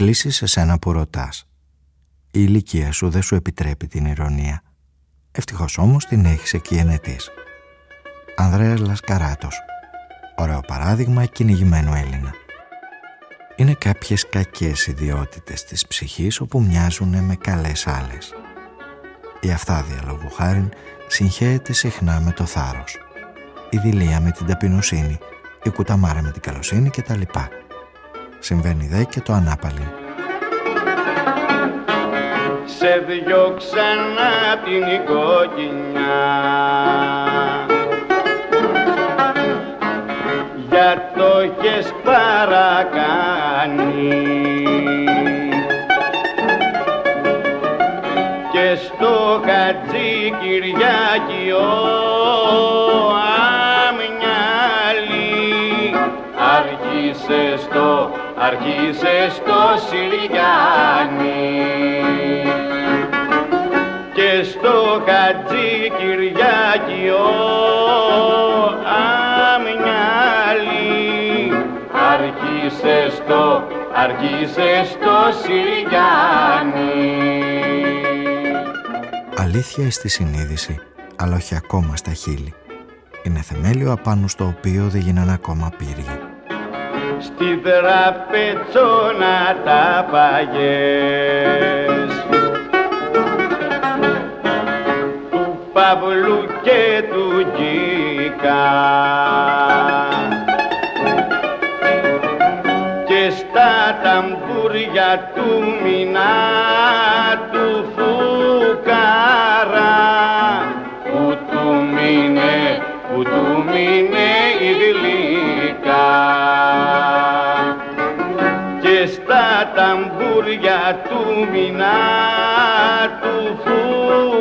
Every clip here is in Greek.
κλείσεις σε σένα που ρωτάς. Η ηλικία σου δεν σου επιτρέπει την ηρωνία. Ευτυχώς όμως την έχεις εκεί ενετής. Ανδρέας Λασκαράτος. Ωραίο παράδειγμα κυνηγημένου Έλληνα. Είναι κάποιες κακές ιδιότητες της ψυχής όπου μοιάζουν με καλές άλλες. Η αυθάδεια λόγου χάριν συγχαίεται συχνά με το θάρρος. Η δηλία με την ταπεινοσύνη, η κουταμάρα με την καλοσύνη κτλ. Συμβαίνει δε και το ανάπαλιν. Σε ξανά την οικογένεια για το έχεις παρακάνει και στο χατζή Κυριάκη άρχισε στο, άρχισε στο Συριάνι και στο Χατζή Κυριάκη ο Αμνιάλη άρχισε στο, άρχισε στο Συριάνι Αλήθεια στη συνείδηση, αλλά όχι ακόμα στα χείλη. Είναι θεμέλιο απάνω στο οποίο δεν γίνανε ακόμα πύργοι στη δραπετσόνα τα παγιές του Παύλου και του Γκίκα και στα ταμπούρια του Μινά του μηνά του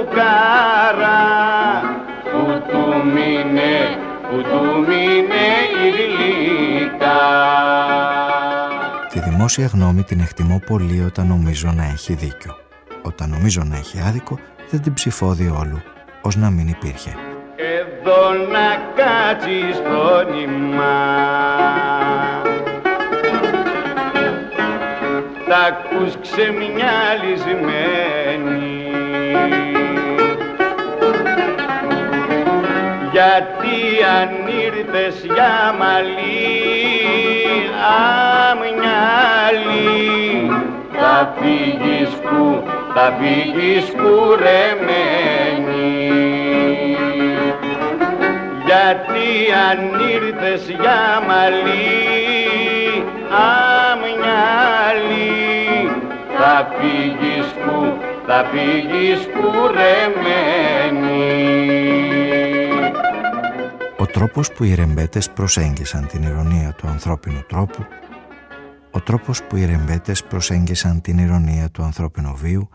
φουκαρά που του μείνε, που του μείνε η γλυκά. Τη δημόσια γνώμη την εκτιμώ πολύ όταν νομίζω να έχει δίκιο. Όταν νομίζω να έχει άδικο δεν την ψηφώ διόλου, ως να μην υπήρχε. Εδώ να κάτσεις φρόνημα τα ακούς ξεμυαλισμένοι γιατί αν ήρθες για μαλλί αμνιάλι θα φύγεις που, θα φύγεις κουρεμένη γιατί αν ήρθες για μαλλί αμνιάλι θα φύγεις που, θα φύγεις κουρεμένη. Ο τρόπος που οι ρεμπέτες προσέγγισαν την ηρωνία του ανθρώπινου τρόπου, ο τρόπος που οι ρεμπέτες προσέγγισαν την ηρωνία του ανθρώπινου βίου,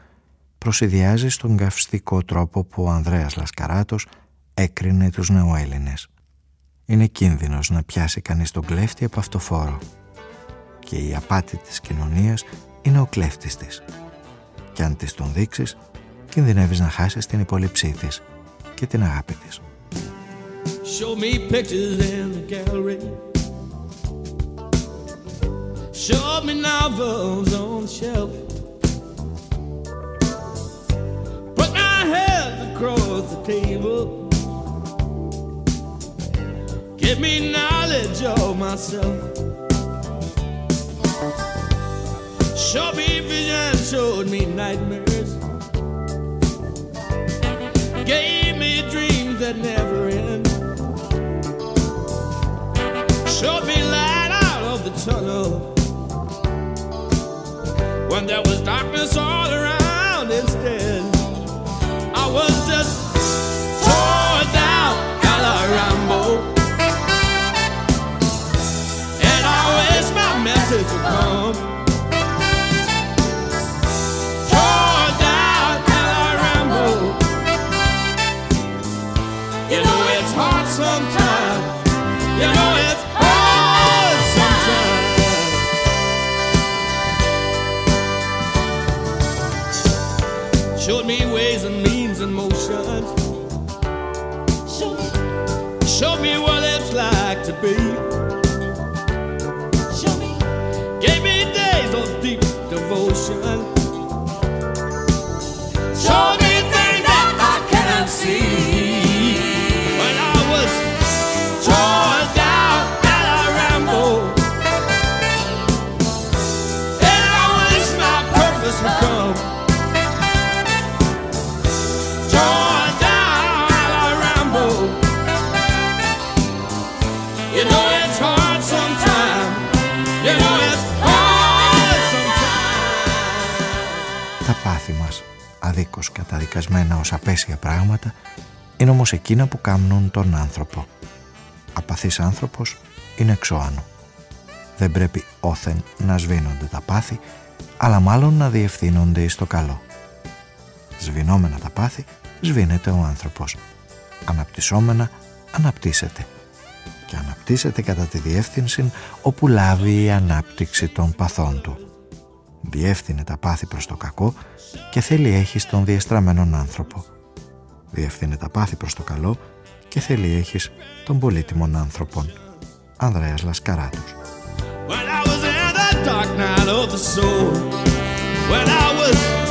προσυδειάζει στον καυστικό τρόπο που ο Ανδρέας Λασκαράτος έκρινε τους νεοέλληνες. Είναι κίνδυνος να πιάσει κανείς τον κλέφτη από αυτό φόρο και η απάτη της κοινωνίας είναι ο κλέφτης της. Και αν της τον δείξεις, κινδυνεύεις να χάσεις την υπόλοιψή της και την αγάπη της. Show me pictures in the gallery Show me novels on the shelf Put my head across the table Give me knowledge of myself Showed me visions, showed me nightmares. Gave me dreams that never end. Showed me light out of the tunnel. When there was darkness all around Showed me ways and means and motions. Showed me what it's like to be. Show me, gave me days of deep devotion. Αδίκως καταδικασμένα ως απέσια πράγματα, είναι όμως εκείνα που κάνουν τον άνθρωπο. Απαθής άνθρωπος είναι εξώανο. Δεν πρέπει όθεν να σβήνονται τα πάθη, αλλά μάλλον να διευθύνονται εις το καλό. Σβηνόμενα τα πάθη, σβήνεται ο άνθρωπος. Αναπτυσσόμενα, αναπτύσσεται. Και αναπτύσσεται κατά τη διεύθυνση όπου λάβει η ανάπτυξη των παθών του. Διεύθυνε τα πάθη προς το κακό και θέλει έχεις τον διεστραμμένον άνθρωπο. Διεύθυνε τα πάθη προς το καλό και θέλει έχεις τον πολύτιμων άνθρωπον. Ανδρέας Λασκαράτος. When I was in the dark night of the soul, when I was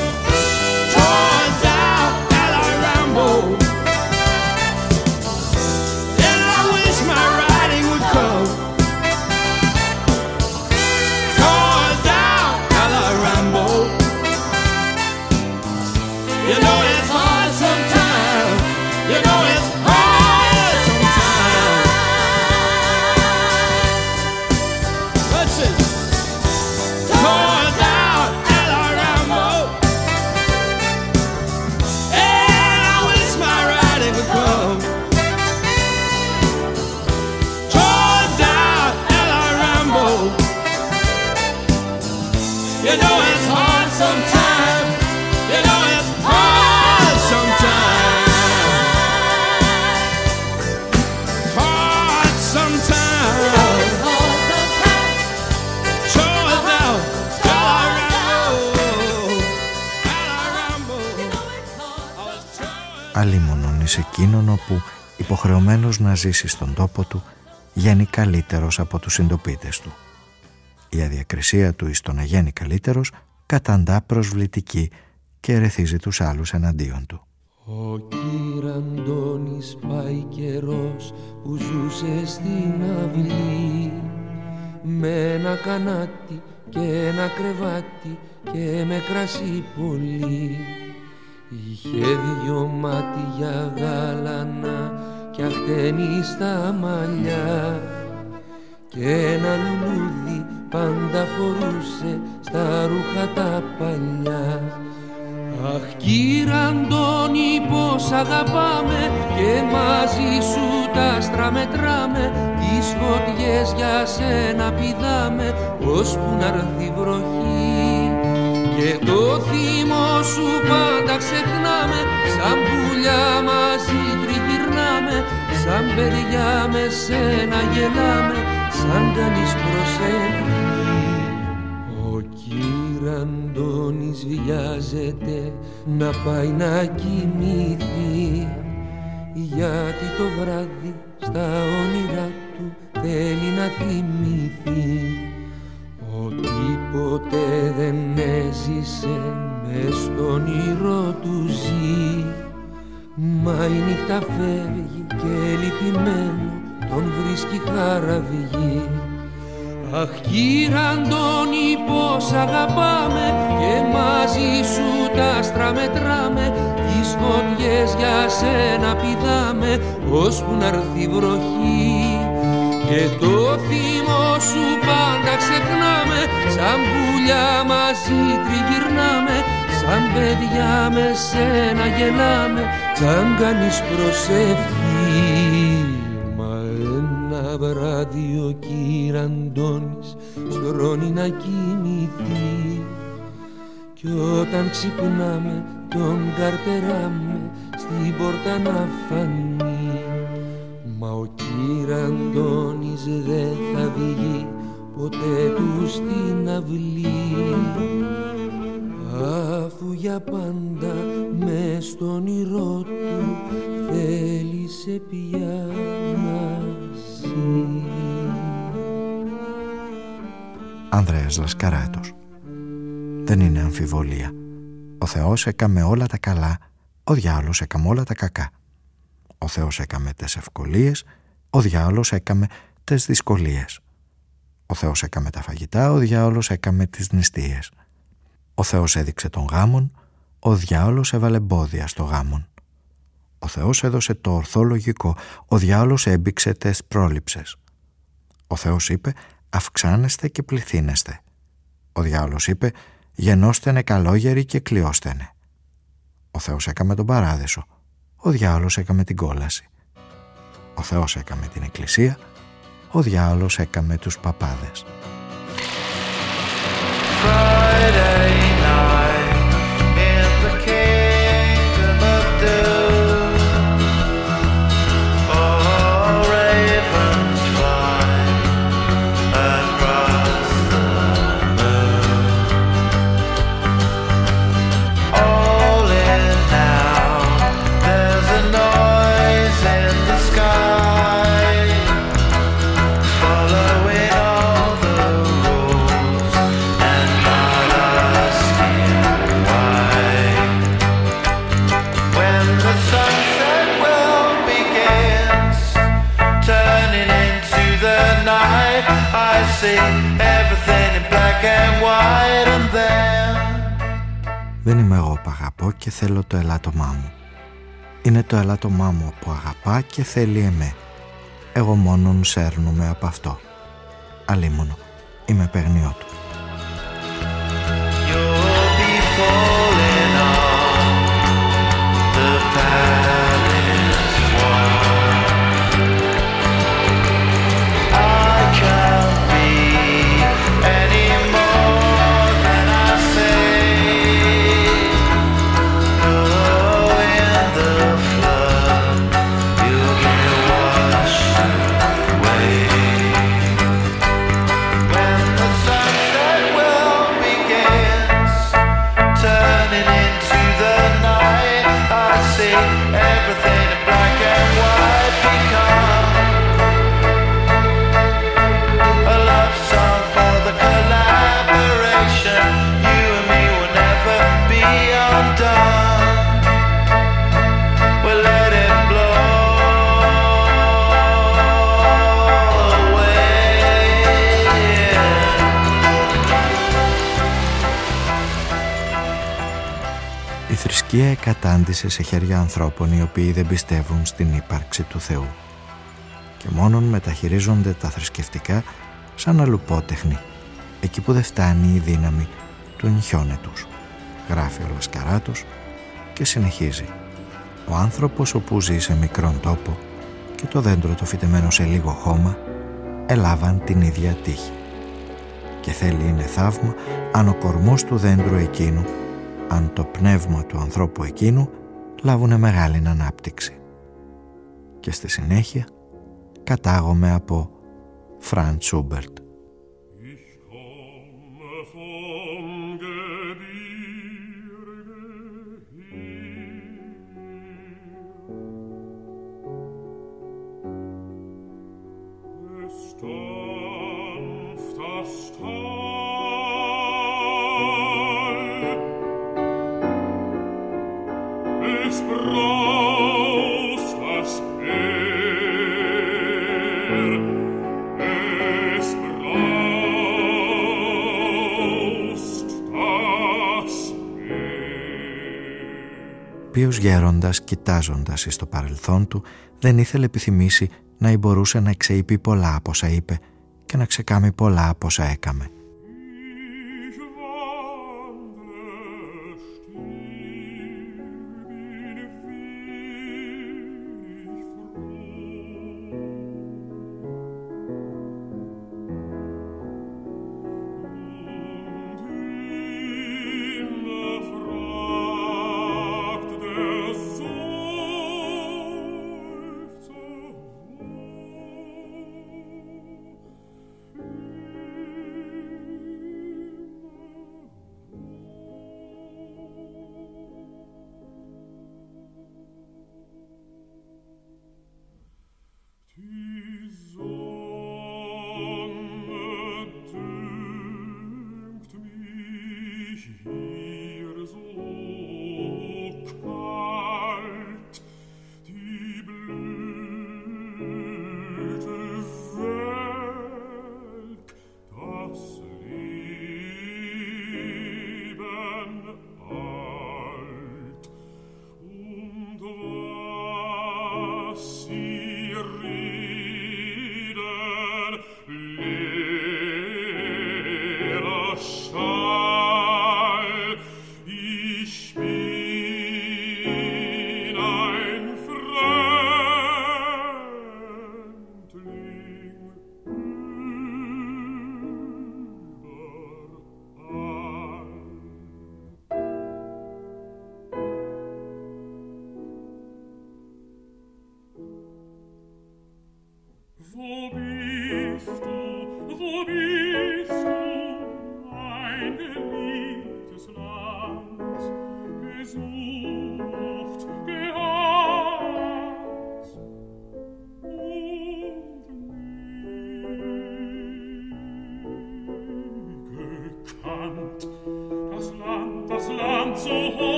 ζήσει στον τόπο του γίνει καλύτερος από τους συντοπίτες του. Η αδιακρισία του εις το να γίνει καλύτερος καταντά προσβλητική και ερεθίζει τους άλλους εναντίον του. Ο κύρ Αντώνης πάει καιρός που ζούσε στην αυλή με ένα κανάτι και ένα κρεβάτι και με κρασί πολύ Είχε δυο μάτια γάλανα και αχτένει στα μαλλιά. Και ένα λουλούδι πάντα φορούσε στα ρούχα τα παλιά. Αχ κύριε Αντώνη πως αγαπάμε και μαζί σου τα άστρα μετράμε. Τις φωτιές για σένα πηδάμε ώσπου να έρθει βροχή. Και το θύμο σου πάντα ξεχνάμε σαν πουλιά μαζί τριγυρνάμε σαν παιδιά με σένα γελάμε σαν κανείς προσεύχει. Ο κύρ Αντώνης βιάζεται να πάει να κοιμηθεί γιατί το βράδυ στα όνειρά του θέλει να θυμηθεί. Ότι ποτέ δεν έζησε μες στον όνειρο του ζει Μα η νύχτα φεύγει και λυπημένο τον βρίσκει χαραβηγή Αχ κύριε Αντώνη πως αγαπάμε και μαζί σου τα άστρα μετράμε. Τις φωτιές για σένα πηδάμε ώσπου να έρθει βροχή. Και το θύμο σου πάντα ξεχνάμε σαν πουλιά μαζί τριγυρνάμε σαν παιδιά με σένα γελάμε σαν κανείς προσευχή Μα ένα βράδυ ο κύρ Αντώνης στρώνει να κοιμηθεί. Κι όταν ξυπνάμε τον καρτεράμε στην πόρτα να φανεί. Αντώνης δεν θα βγει ποτέ του στην αυλή αφού για πάντα με στον όνειρό του θέλησε πια να Ανδρέας Λασκαράτος. Δεν είναι αμφιβολία. Ο Θεός έκαμε όλα τα καλά Ο διάολος έκαμε όλα τα κακά. Ο Θεός έκαμε τις ευκολίες Ο διάολος έκαμε τις δυσκολίες. Ο Θεός έκαμε τα φαγητά Ο διάολος έκαμε τις νηστείες Ο Θεός έδειξε τον γάμον Ο διάολος έβαλε εμπόδια στο γάμον ο Θεός έδωσε το ορθό λογικό, ο διάολος έμπηξε τες πρόληψες. Ο Θεός είπε αυξάνεστε και πληθύνεστε. Ο διάολος είπε γενώστε νεκαλόγεροι και κλειώστενε. Ο Θεός έκαμε τον παράδεισο, ο διάολος έκαμε την κόλαση. Ο Θεός έκαμε την εκκλησία, ο διάολος έκαμε τους παπάδες. Δεν είμαι εγώ που αγαπώ και θέλω το ελάττωμά μου. Είναι το ελάττωμά μου που αγαπά και θέλει εμέ. Εγώ μόνον σέρνουμε από αυτό. Αλίμονο, είμαι παιγνιό του. Θρησκεία εκατάντησε σε χέρια ανθρώπων οι οποίοι δεν πιστεύουν στην ύπαρξη του Θεού. Και μόνον μεταχειρίζονται τα θρησκευτικά σαν αλουπότεχνοι εκεί που δεν φτάνει η δύναμη του νυχιώνε τους γράφει ο Λασκαράτος και συνεχίζει. Ο άνθρωπος όπου ζει σε μικρόν τόπο και το δέντρο το φυτεμένο σε λίγο χώμα ελάβαν την ίδια τύχη. Και θέλει είναι θαύμα αν ο κορμός του δέντρου εκείνου αν το πνεύμα του ανθρώπου εκείνου λάβουνε μεγάλη ανάπτυξη. Και στη συνέχεια κατάγομαι από Φραντς Σούμπερτ. Οποίος γέροντας κοιτάζοντας εις το παρελθόν του δεν ήθελε επιθυμήσει να μπορούσε να ξεείπει πολλά από όσα είπε και να ξεκάμει πολλά από όσα έκαμε.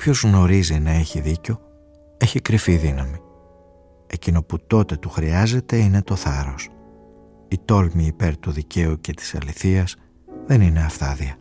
Όποιος γνωρίζει να έχει δίκιο, έχει κρυφή δύναμη. Εκείνο που τότε του χρειάζεται είναι το θάρρος. Η τόλμη υπέρ του δικαίου και της αληθείας δεν είναι αυθάδια.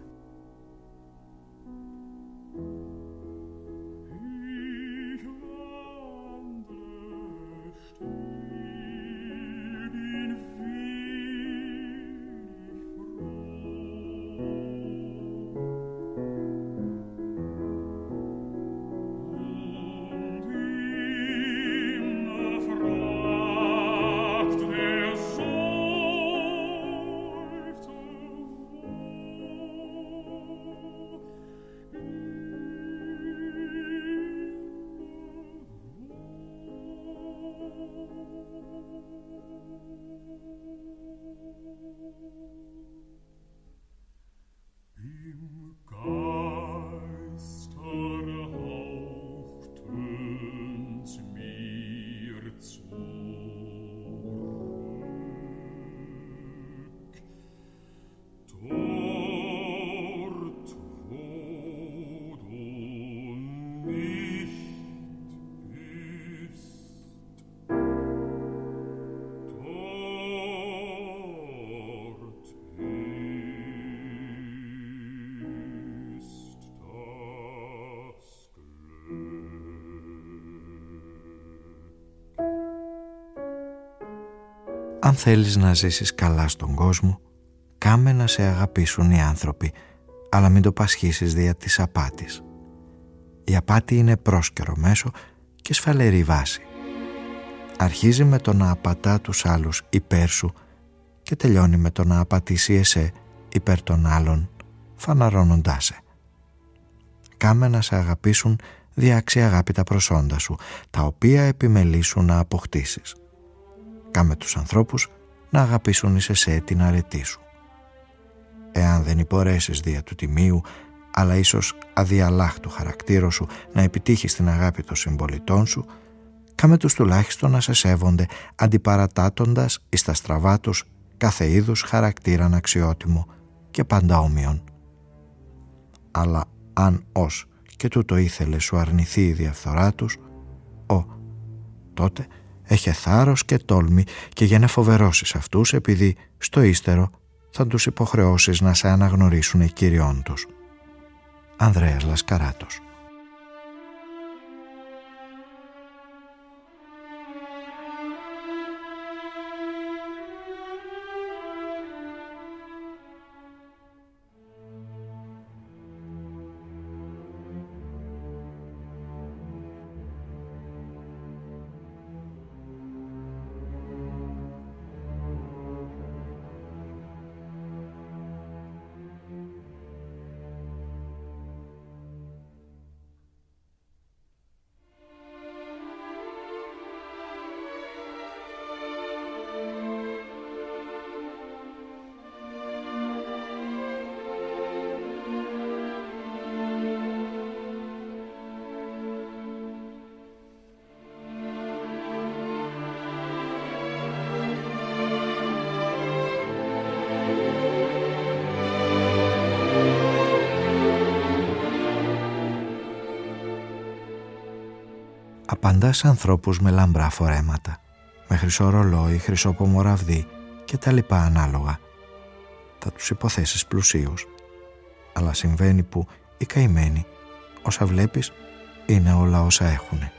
Αν θέλεις να ζήσεις καλά στον κόσμο, κάμε να σε αγαπήσουν οι άνθρωποι, αλλά μην το πασχίσεις δια της απάτης. Η απάτη είναι πρόσκαιρο μέσο και σφαλερή βάση. Αρχίζει με το να απατά τους άλλους υπέρ σου και τελειώνει με το να απατήσει εσέ υπέρ των άλλων, φαναρώνοντάς σε. Κάμε να σε αγαπήσουν δια αγάπητα προσόντα σου, τα οποία επιμελήσουν να αποκτήσεις. Κάμε τους ανθρώπους να αγαπήσουν εις εσέ την αρετή σου. Εάν δεν υπορέσεις δια του τιμίου, αλλά ίσως αδιαλάχτου χαρακτήρω σου να επιτύχεις την αγάπη των συμπολιτών σου, κάμε τους τουλάχιστον να σε σέβονται αντιπαρατάτοντας εις τα στραβά τους κάθε είδους χαρακτήραν αξιότιμο και πάντα όμοιον. Αλλά αν ως και τούτο ήθελε σου αρνηθεί η διαφθορά τους, ο, τότε Έχε θάρρος και τόλμη και για να φοβερώσεις αυτούς επειδή στο ύστερο θα τους υποχρεώσεις να σε αναγνωρίσουν κυριών τους. Ανδρέας Λασκαράτος απαντάς ανθρώπους με λαμπρά φορέματα, με χρυσό ρολόι, χρυσό πομοραβδί και τα λοιπά ανάλογα. Θα τους υποθέσεις πλουσίους. Αλλά συμβαίνει που οι καημένοι, όσα βλέπεις, είναι όλα όσα έχουνε.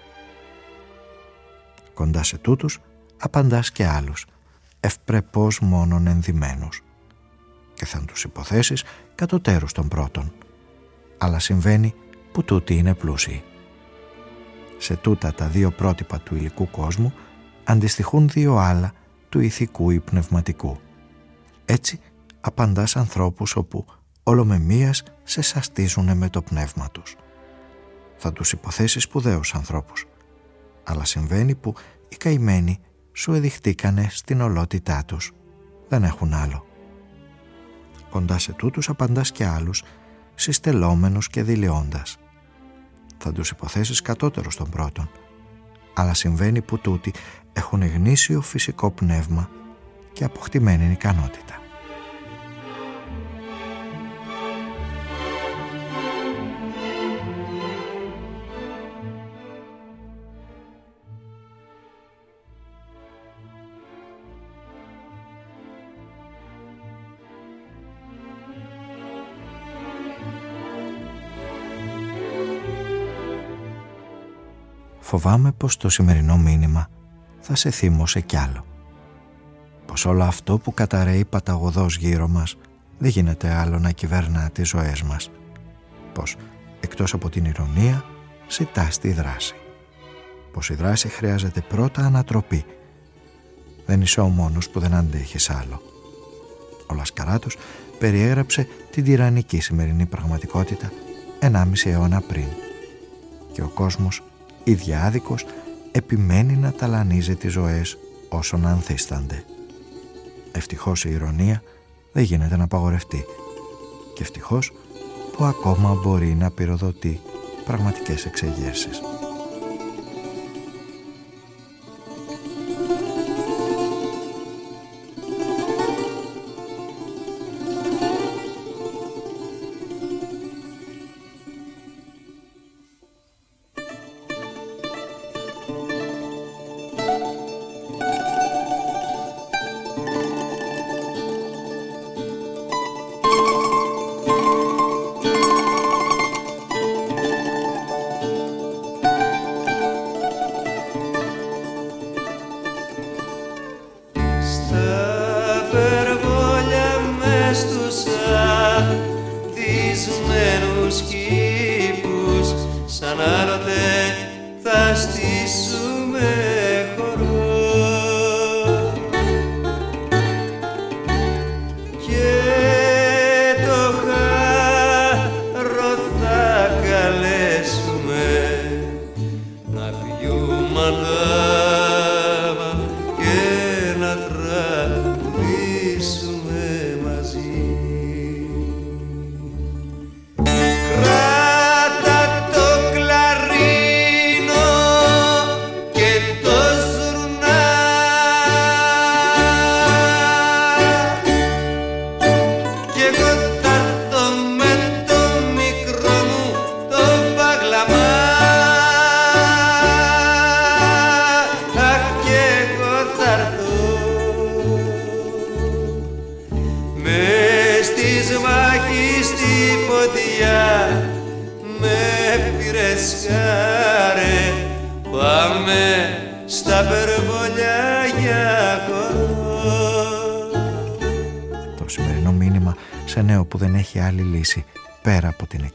Κοντά σε τούτους απαντάς και άλλους, ευπρεπώς μόνον ενδυμένους. Και θα τους υποθέσεις κατωτέρους των πρώτων. Αλλά συμβαίνει που τούτοι είναι πλούσιοι. Σε τούτα τα δύο πρότυπα του υλικού κόσμου αντιστοιχούν δύο άλλα του ηθικού ή πνευματικού. Έτσι απαντάς ανθρώπους όπου όλο με μίας σε σαστίζουνε με το πνεύμα τους. Θα τους υποθέσεις σπουδαίους ανθρώπους. Αλλά συμβαίνει που οι καημένοι σου εδειχτήκανε στην ολότητά τους. Δεν έχουν άλλο. Κοντά σε τούτους απαντάς και άλλους, συστελόμενους και δηλιώντας. Θα τους υποθέσεις κατώτερους των πρώτων. Αλλά συμβαίνει που τούτοι έχουν γνήσιο φυσικό πνεύμα και αποκτημένη ικανότητα. Φοβάμαι πως το σημερινό μήνυμα θα σε θύμωσε κι άλλο. Πως όλο αυτό που καταραίει παταγωδός γύρω μας δεν γίνεται άλλο να κυβερνά τις ζωές μας. Πως εκτός από την ηρωνία ζητά τη δράση. Πως η δράση χρειάζεται πρώτα ανατροπή. Δεν είσαι ο μόνος που δεν αντέχεις άλλο. Ο Λασκαράτος περιέγραψε την τυραννική σημερινή πραγματικότητα 1,5 αιώνα πριν. Και ο κόσμος, ιδιάδικος, επιμένει να ταλανίζει τις ζωές όσο να ανθίστανται. Ευτυχώς η ηρωνία δεν γίνεται να απαγορευτεί και ευτυχώς που ακόμα μπορεί να πυροδοτεί πραγματικές εξεγέρσεις.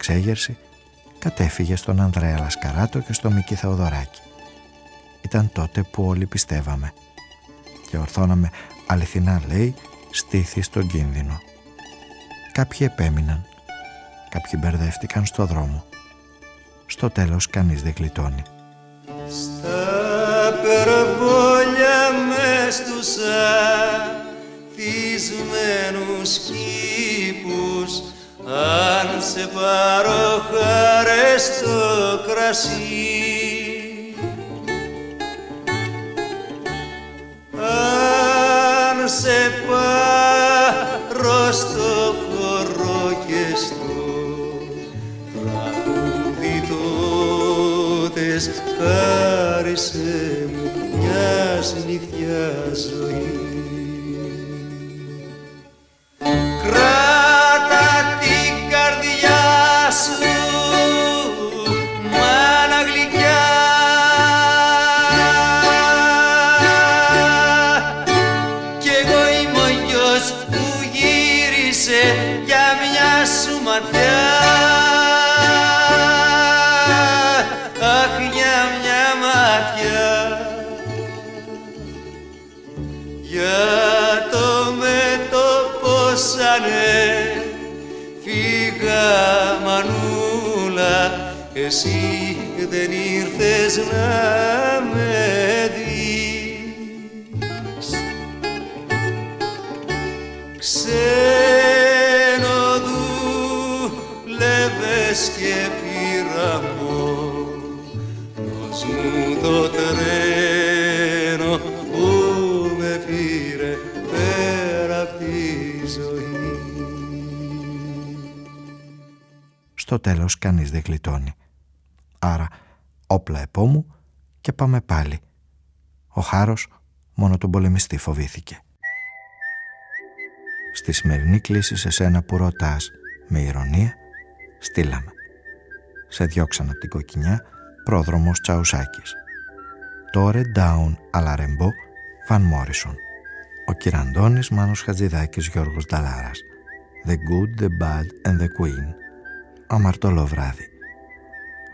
Εξέγερση κατέφυγε στον Ανδρέα Λασκαράτο και στο Μίκη Θεοδωράκη. Ήταν τότε που όλοι πιστεύαμε και ορθώναμε αληθινά λέει στήθη στον κίνδυνο. Κάποιοι επέμειναν, κάποιοι μπερδεύτηκαν στο δρόμο. Στο τέλος κανείς δεν γλιτώνει. Στα περβόλια μες στους αθισμένους κήπους. Αν σε πάρω χάρε στο κρασί. Αν σε πάρω στο χώρο και στο τραγούδι τότε χάρισε μου μιας νυχτιάς ζωής εσύ δεν ήρθες να με δεις. Ξένο δουλεύες και πήραμος μου το τρένο που με πήρε πέρα απ' τη ζωή. Στο τέλος κανείς δεν γλιτώνει άρα όπλα επόμου και πάμε πάλι. Ο Χάρος μόνο τον πολεμιστή φοβήθηκε. Στη σημερινή κλίση σε σένα που ρωτάς με ηρωνία, στείλαμε. Σε διώξαν από την κοκκινιά πρόδρομος Τσαουσάκης. Τόρε Ντάουν Αλαρεμπό Βαν Μόρισον. Ο Κυραντώνης Μάνος Χατζηδάκης Γιώργος Νταλάρας. The Good, The Bad and The Queen. Αμαρτωλό βράδυ.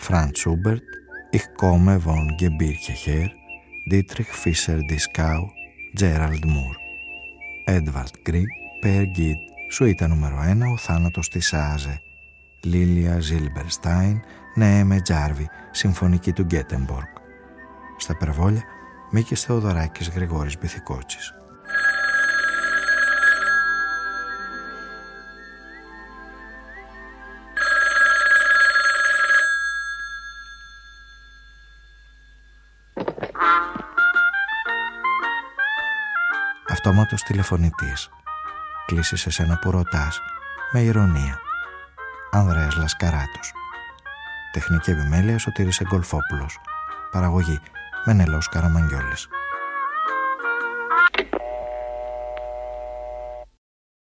Franz Schubert, Ich komme vom Gebirge her, Dietrich Fischer-Dieskau, Gerald Moore. Edvard Grieg, Peer Gynt, σουίτα νούμερο 1, Ο θάνατος της Άζε. Λίλια Ζίλμπερστάιν, Νέεμε Τζάρβι, Συμφωνική του Γκέτεμποργκ. Στα περβόλια, Μίκης Θεοδωράκης Γρηγόρης Μπιθικότσης. Αυτόματος τηλεφωνητής. Κλείσει σε σένα που ρωτάς, με ηρωνία. Ανδρέας Λασκαράτος. Τεχνική επιμέλεια Σωτήρης Εγκολφόπουλος. Παραγωγή Μενελός Καραμαγγιόλης.